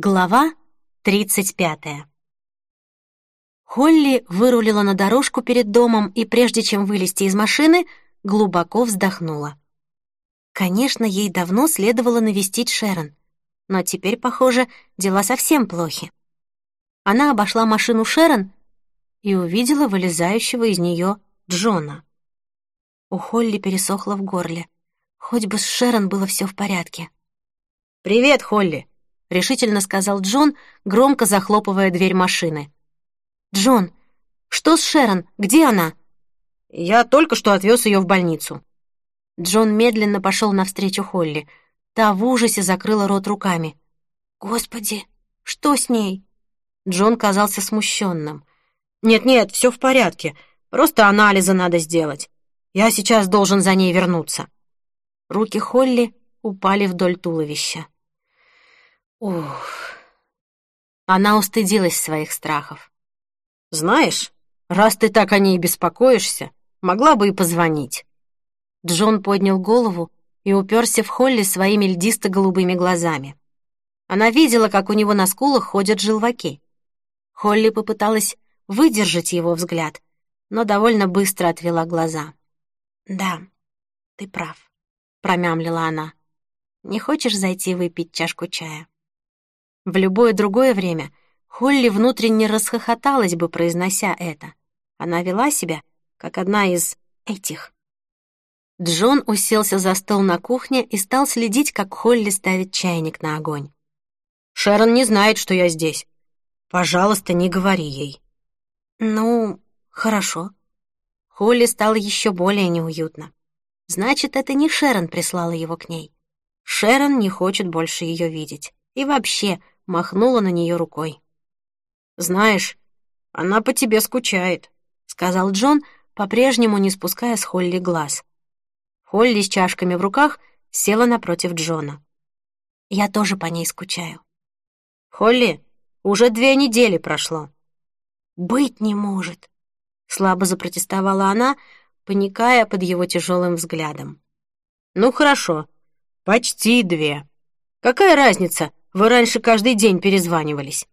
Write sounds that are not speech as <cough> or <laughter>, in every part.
Глава 35. Холли вырулила на дорожку перед домом и, прежде чем вылезти из машины, глубоко вздохнула. Конечно, ей давно следовало навестить Шерон, но теперь, похоже, дела совсем плохи. Она обошла машину Шерон и увидела вылезающего из нее Джона. У Холли пересохло в горле. Хоть бы с Шерон было все в порядке. «Привет, Холли!» — решительно сказал Джон, громко захлопывая дверь машины. «Джон, что с Шерон? Где она?» «Я только что отвез ее в больницу». Джон медленно пошел навстречу Холли. Та в ужасе закрыла рот руками. «Господи, что с ней?» Джон казался смущенным. «Нет-нет, все в порядке. Просто анализы надо сделать. Я сейчас должен за ней вернуться». Руки Холли упали вдоль туловища. Ух. Она устыдилась своих страхов. «Знаешь, раз ты так о ней беспокоишься, могла бы и позвонить». Джон поднял голову и уперся в Холли своими льдисто-голубыми глазами. Она видела, как у него на скулах ходят желваки. Холли попыталась выдержать его взгляд, но довольно быстро отвела глаза. «Да, ты прав», — промямлила она. «Не хочешь зайти выпить чашку чая?» В любое другое время Холли внутренне расхохоталась бы, произнося это. Она вела себя, как одна из этих. Джон уселся за стол на кухне и стал следить, как Холли ставит чайник на огонь. «Шерон не знает, что я здесь. Пожалуйста, не говори ей». «Ну, хорошо». Холли стало еще более неуютно. Значит, это не Шерон прислала его к ней. Шерон не хочет больше ее видеть. И вообще, махнула на нее рукой. «Знаешь, она по тебе скучает», — сказал Джон, по-прежнему не спуская с Холли глаз. Холли с чашками в руках села напротив Джона. «Я тоже по ней скучаю». «Холли, уже две недели прошло». «Быть не может», — слабо запротестовала она, паникая под его тяжелым взглядом. «Ну хорошо, почти две. Какая разница, вы раньше каждый день перезванивались».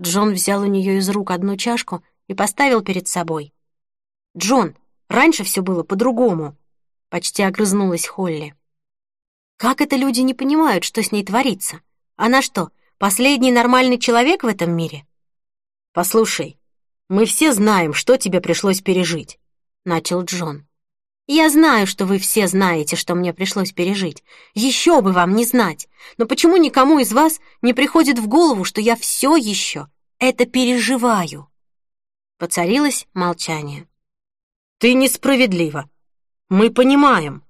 Джон взял у нее из рук одну чашку и поставил перед собой. «Джон, раньше все было по-другому», — почти огрызнулась Холли. «Как это люди не понимают, что с ней творится? Она что, последний нормальный человек в этом мире?» «Послушай, мы все знаем, что тебе пришлось пережить», — начал Джон. Я знаю, что вы все знаете, что мне пришлось пережить. Еще бы вам не знать. Но почему никому из вас не приходит в голову, что я все еще это переживаю?» Поцарилось молчание. «Ты несправедлива. Мы понимаем».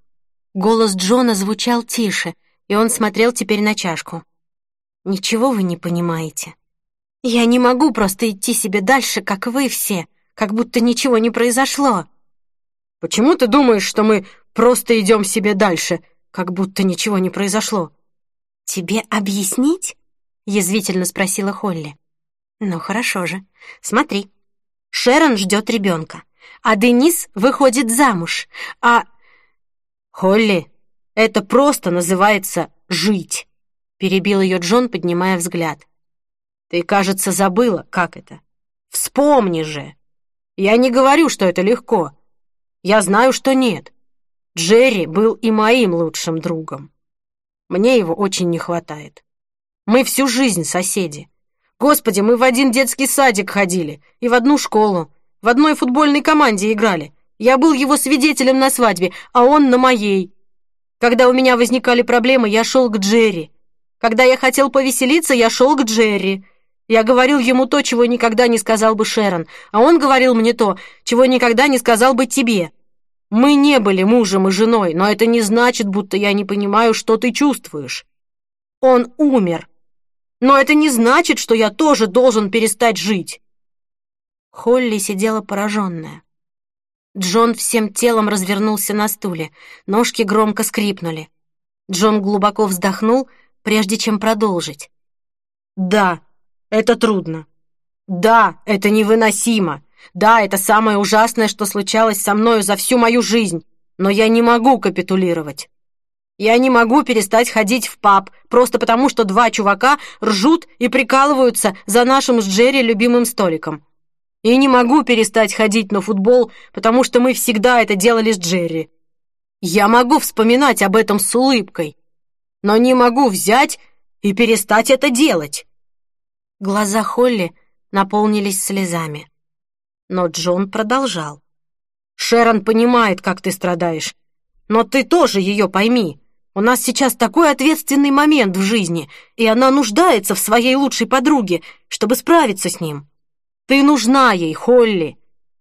Голос Джона звучал тише, и он смотрел теперь на чашку. «Ничего вы не понимаете. Я не могу просто идти себе дальше, как вы все, как будто ничего не произошло». Почему ты думаешь, что мы просто идем себе дальше, как будто ничего не произошло?» «Тебе объяснить?» — язвительно спросила Холли. «Ну хорошо же. Смотри. Шерон ждет ребенка, а Денис выходит замуж, а...» «Холли, это просто называется жить», — перебил ее Джон, поднимая взгляд. «Ты, кажется, забыла, как это. Вспомни же. Я не говорю, что это легко, я знаю, что нет. Джерри был и моим лучшим другом. Мне его очень не хватает. Мы всю жизнь соседи. Господи, мы в один детский садик ходили и в одну школу, в одной футбольной команде играли. Я был его свидетелем на свадьбе, а он на моей. Когда у меня возникали проблемы, я шел к Джерри. Когда я хотел повеселиться, я шел к Джерри. Я говорил ему то, чего никогда не сказал бы Шерон, а он говорил мне то, чего никогда не сказал бы тебе. Мы не были мужем и женой, но это не значит, будто я не понимаю, что ты чувствуешь. Он умер. Но это не значит, что я тоже должен перестать жить. Холли сидела пораженная. Джон всем телом развернулся на стуле, ножки громко скрипнули. Джон глубоко вздохнул, прежде чем продолжить. «Да, это трудно. Да, это невыносимо. Да, это самое ужасное, что случалось со мною за всю мою жизнь. Но я не могу капитулировать. Я не могу перестать ходить в паб, просто потому что два чувака ржут и прикалываются за нашим с Джерри любимым столиком. И не могу перестать ходить на футбол, потому что мы всегда это делали с Джерри. Я могу вспоминать об этом с улыбкой, но не могу взять и перестать это делать. Глаза Холли наполнились слезами. Но Джон продолжал. «Шерон понимает, как ты страдаешь, но ты тоже ее пойми. У нас сейчас такой ответственный момент в жизни, и она нуждается в своей лучшей подруге, чтобы справиться с ним. Ты нужна ей, Холли,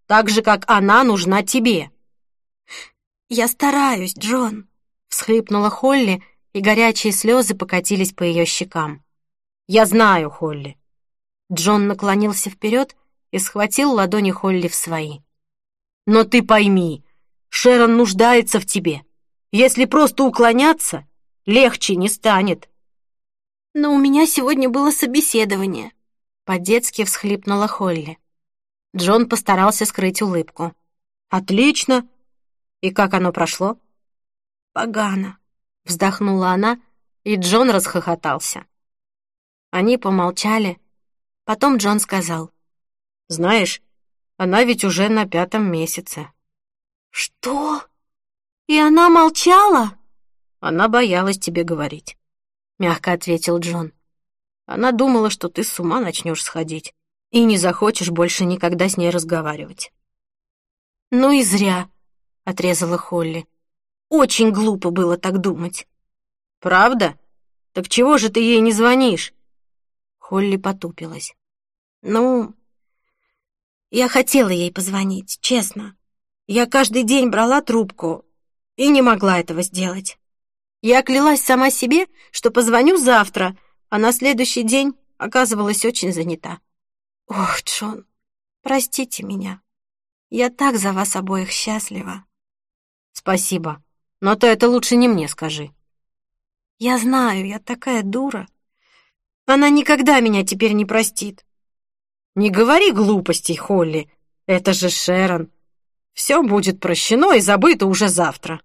так же, как она нужна тебе». «Я стараюсь, Джон», — всхлипнула Холли, и горячие слезы покатились по ее щекам. «Я знаю, Холли». Джон наклонился вперед и схватил ладони Холли в свои. «Но ты пойми, Шерон нуждается в тебе. Если просто уклоняться, легче не станет. Но у меня сегодня было собеседование. По-детски всхлипнула Холли. Джон постарался скрыть улыбку. Отлично. И как оно прошло? Погано. Вздохнула она, и Джон расхохотался. Они помолчали. Потом Джон сказал. «Знаешь, она ведь уже на пятом месяце». «Что?» «И она молчала?» «Она боялась тебе говорить», — мягко ответил Джон. «Она думала, что ты с ума начнешь сходить и не захочешь больше никогда с ней разговаривать». «Ну и зря», — отрезала Холли. «Очень глупо было так думать». «Правда? Так чего же ты ей не звонишь?» Холли потупилась. «Ну, я хотела ей позвонить, честно. Я каждый день брала трубку, и не могла этого сделать. Я клялась сама себе, что позвоню завтра, а на следующий день оказывалась очень занята. Ох, Джон, простите меня. Я так за вас обоих счастлива. Спасибо, но ты это лучше не мне скажи. Я знаю, я такая дура. Она никогда меня теперь не простит. Не говори глупостей, Холли. Это же Шерон. Все будет прощено и забыто уже завтра.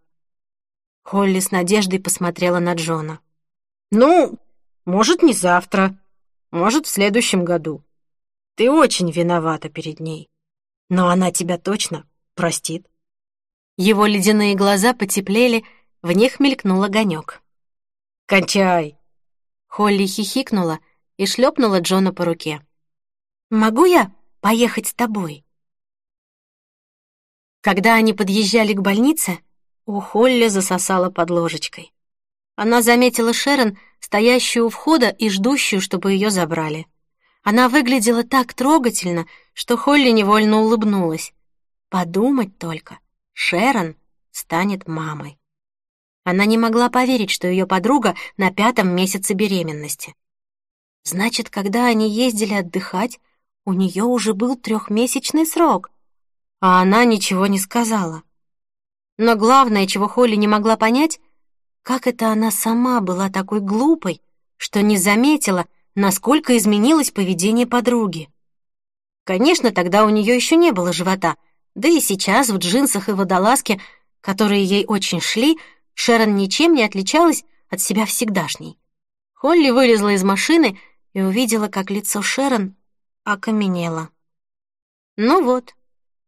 Холли с надеждой посмотрела на Джона. «Ну, может, не завтра, может, в следующем году. Ты очень виновата перед ней, но она тебя точно простит». Его ледяные глаза потеплели, в них мелькнул огонек. «Кончай!» Холли хихикнула и шлепнула Джона по руке. «Могу я поехать с тобой?» Когда они подъезжали к больнице, у Холли засосала под ложечкой. Она заметила Шерон, стоящую у входа и ждущую, чтобы ее забрали. Она выглядела так трогательно, что Холли невольно улыбнулась. Подумать только, Шерон станет мамой. Она не могла поверить, что ее подруга на пятом месяце беременности. Значит, когда они ездили отдыхать, у нее уже был трехмесячный срок, а она ничего не сказала. Но главное, чего Холли не могла понять, как это она сама была такой глупой, что не заметила, насколько изменилось поведение подруги. Конечно, тогда у нее еще не было живота, да и сейчас в джинсах и водолазке, которые ей очень шли, Шерон ничем не отличалась от себя всегдашней. Холли вылезла из машины и увидела, как лицо Шерон окаменело. Ну вот,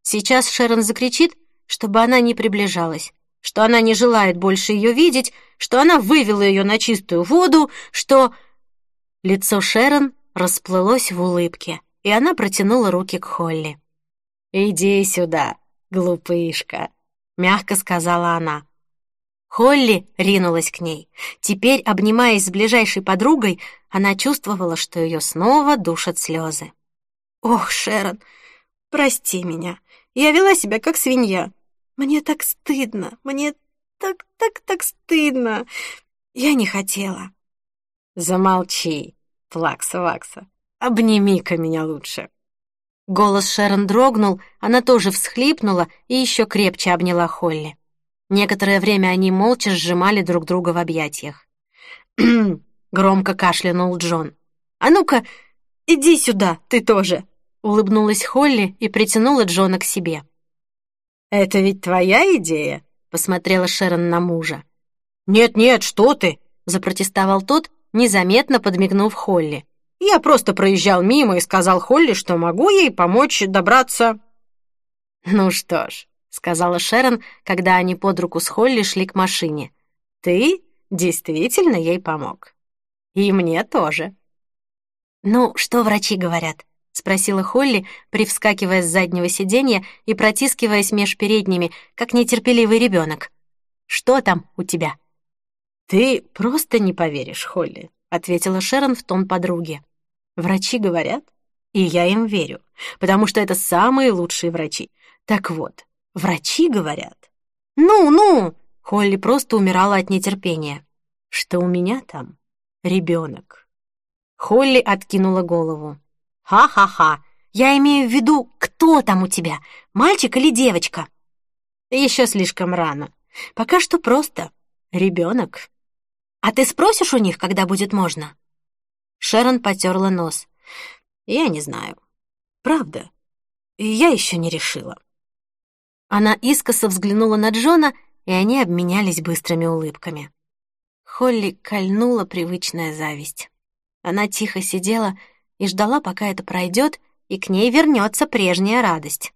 сейчас Шерон закричит, чтобы она не приближалась, что она не желает больше ее видеть, что она вывела ее на чистую воду, что... Лицо Шерон расплылось в улыбке, и она протянула руки к Холли. «Иди сюда, глупышка», — мягко сказала она. Холли ринулась к ней. Теперь, обнимаясь с ближайшей подругой, она чувствовала, что ее снова душат слезы. «Ох, Шерон, прости меня. Я вела себя как свинья. Мне так стыдно, мне так, так, так стыдно. Я не хотела. Замолчи, Плакса-Вакса. Обними-ка меня лучше. Голос Шерон дрогнул, она тоже всхлипнула и еще крепче обняла Холли. Некоторое время они молча сжимали друг друга в объятиях. <clears throat> громко кашлянул Джон. «А ну-ка, иди сюда, ты тоже!» Улыбнулась Холли и притянула Джона к себе. «Это ведь твоя идея?» — посмотрела Шерон на мужа. «Нет-нет, что ты!» — запротестовал тот, незаметно подмигнув Холли. «Я просто проезжал мимо и сказал Холли, что могу ей помочь добраться...» «Ну что ж», — сказала Шерон, когда они под руку с Холли шли к машине. «Ты действительно ей помог. И мне тоже». «Ну, что врачи говорят?» — спросила Холли, привскакивая с заднего сиденья и протискиваясь меж передними, как нетерпеливый ребенок. «Что там у тебя?» «Ты просто не поверишь, Холли», — ответила Шерон в тон подруги. «Врачи говорят, и я им верю, потому что это самые лучшие врачи. Так вот, врачи говорят...» «Ну-ну!» — Холли просто умирала от нетерпения. «Что у меня там ребенок». Холли откинула голову. «Ха-ха-ха! Я имею в виду, кто там у тебя, мальчик или девочка?» «Еще слишком рано. Пока что просто ребенок». «А ты спросишь у них, когда будет можно?» Шерон потерла нос. «Я не знаю. Правда. Я еще не решила». Она искоса взглянула на Джона, и они обменялись быстрыми улыбками. Холли кольнула привычная зависть. Она тихо сидела и ждала, пока это пройдет, и к ней вернется прежняя радость.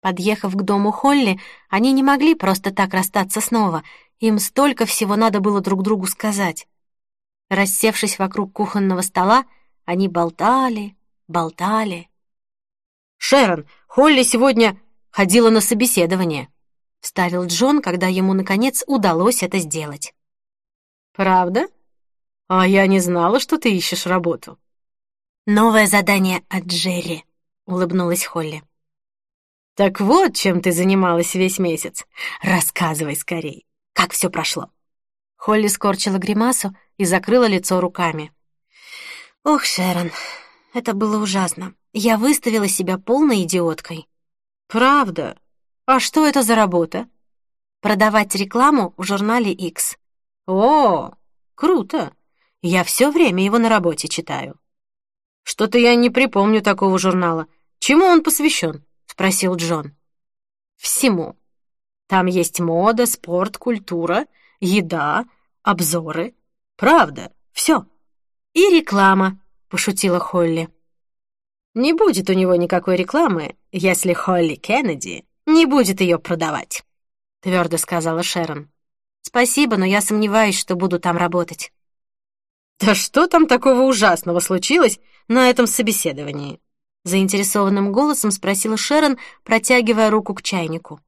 Подъехав к дому Холли, они не могли просто так расстаться снова, им столько всего надо было друг другу сказать. Рассевшись вокруг кухонного стола, они болтали, болтали. «Шерон, Холли сегодня ходила на собеседование», — вставил Джон, когда ему, наконец, удалось это сделать. «Правда? А я не знала, что ты ищешь работу». «Новое задание от Джерри», — улыбнулась Холли. «Так вот, чем ты занималась весь месяц. Рассказывай скорей». Как все прошло?» Холли скорчила гримасу и закрыла лицо руками. «Ох, Шерон, это было ужасно. Я выставила себя полной идиоткой». «Правда? А что это за работа?» «Продавать рекламу в журнале X». «О, круто! Я все время его на работе читаю». «Что-то я не припомню такого журнала. Чему он посвящен?» — спросил Джон. «Всему. Там есть мода, спорт, культура, еда, обзоры. Правда, все. И реклама, пошутила Холли. Не будет у него никакой рекламы, если Холли Кеннеди не будет ее продавать, твердо сказала Шерон. Спасибо, но я сомневаюсь, что буду там работать. Да что там такого ужасного случилось на этом собеседовании? заинтересованным голосом спросила Шерон, протягивая руку к чайнику.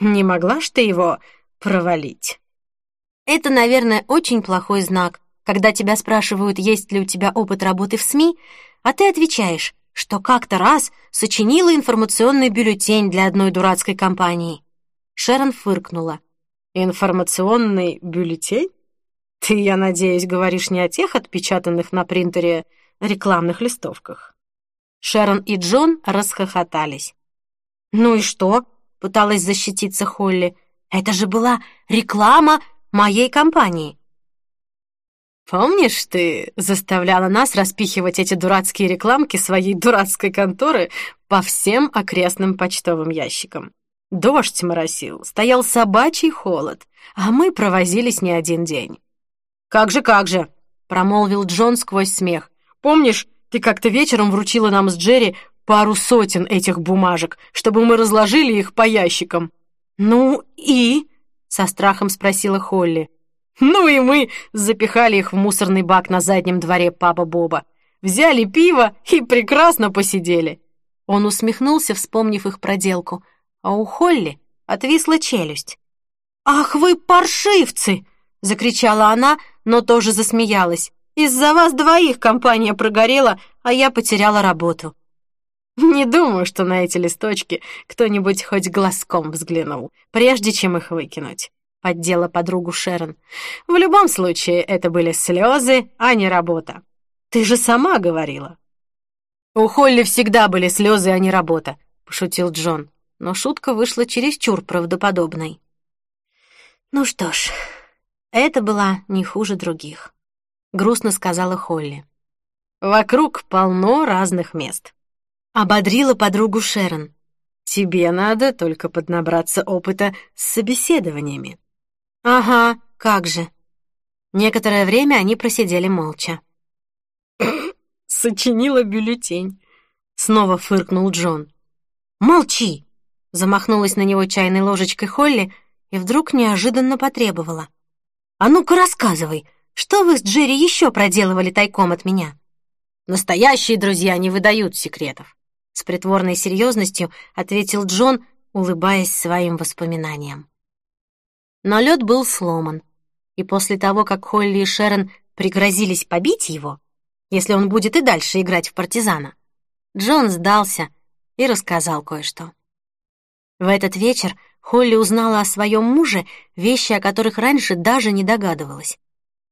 Не могла ж ты его провалить? Это, наверное, очень плохой знак, когда тебя спрашивают, есть ли у тебя опыт работы в СМИ, а ты отвечаешь, что как-то раз сочинила информационный бюллетень для одной дурацкой компании. Шерон фыркнула. «Информационный бюллетень? Ты, я надеюсь, говоришь не о тех отпечатанных на принтере рекламных листовках?» Шерон и Джон расхохотались. «Ну и что?» пыталась защититься Холли. «Это же была реклама моей компании!» «Помнишь, ты заставляла нас распихивать эти дурацкие рекламки своей дурацкой конторы по всем окрестным почтовым ящикам? Дождь моросил, стоял собачий холод, а мы провозились не один день». «Как же, как же!» — промолвил Джон сквозь смех. «Помнишь, ты как-то вечером вручила нам с Джерри пару сотен этих бумажек, чтобы мы разложили их по ящикам». «Ну и?» — со страхом спросила Холли. «Ну и мы запихали их в мусорный бак на заднем дворе папа Боба. Взяли пиво и прекрасно посидели». Он усмехнулся, вспомнив их проделку, а у Холли отвисла челюсть. «Ах вы паршивцы!» — закричала она, но тоже засмеялась. «Из-за вас двоих компания прогорела, а я потеряла работу». Не думаю, что на эти листочки кто-нибудь хоть глазком взглянул, прежде чем их выкинуть. Поддела подругу Шерон. В любом случае, это были слезы, а не работа. Ты же сама говорила. У Холли всегда были слезы, а не работа, пошутил Джон. Но шутка вышла чересчур правдоподобной. Ну что ж, это была не хуже других, грустно сказала Холли. Вокруг полно разных мест. Ободрила подругу Шерон. «Тебе надо только поднабраться опыта с собеседованиями». «Ага, как же!» Некоторое время они просидели молча. <coughs> «Сочинила бюллетень», — снова фыркнул Джон. «Молчи!» — замахнулась на него чайной ложечкой Холли и вдруг неожиданно потребовала. «А ну-ка рассказывай, что вы с Джерри еще проделывали тайком от меня?» «Настоящие друзья не выдают секретов», — с притворной серьезностью ответил Джон, улыбаясь своим воспоминаниям. Но лед был сломан, и после того, как Холли и Шерон пригрозились побить его, если он будет и дальше играть в партизана, Джон сдался и рассказал кое-что. В этот вечер Холли узнала о своем муже вещи, о которых раньше даже не догадывалась.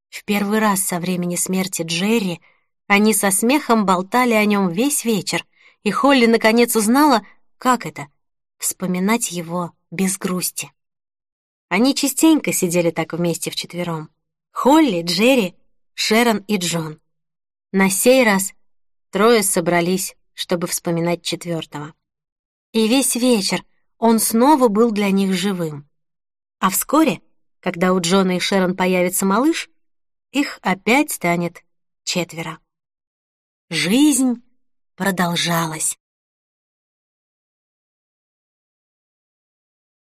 В первый раз со времени смерти Джерри они со смехом болтали о нем весь вечер, и Холли наконец узнала, как это — вспоминать его без грусти. Они частенько сидели так вместе вчетвером. Холли, Джерри, Шерон и Джон. На сей раз трое собрались, чтобы вспоминать четвертого. И весь вечер он снова был для них живым. А вскоре, когда у Джона и Шерон появится малыш, их опять станет четверо. Жизнь продолжалась.